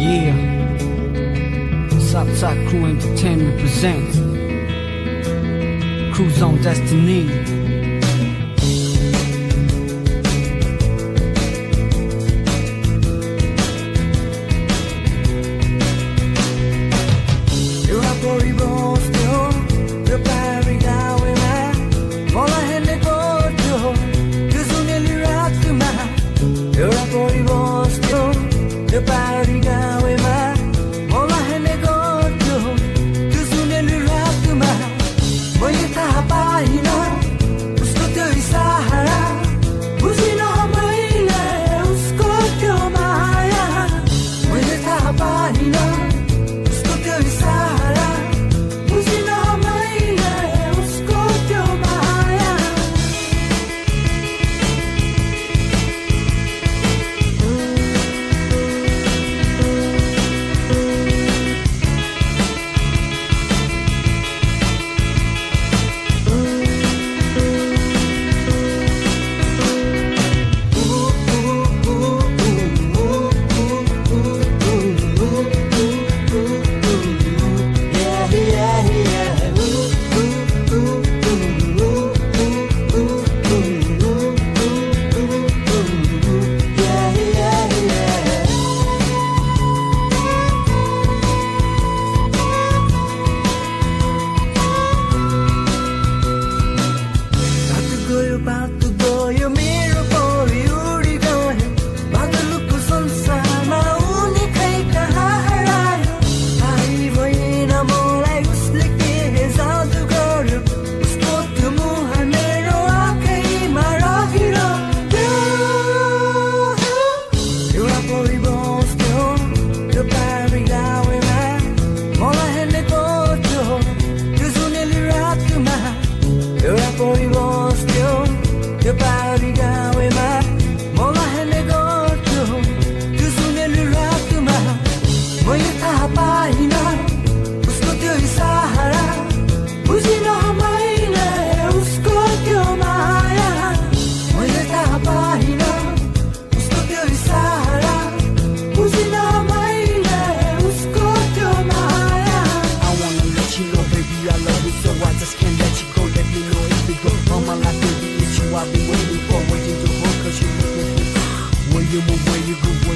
Yeah. Southside Crew Entertainment presents Cruise on Destiny. Here I go, goodbye. about यो गर्छु त्यो सुनेलु रातमा मैले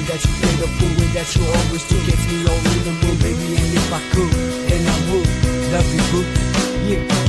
that you play the fool and that you always do Gets me all in the mood, baby, and if I could, then I would. Love you, boo, yeah.